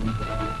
Yeah.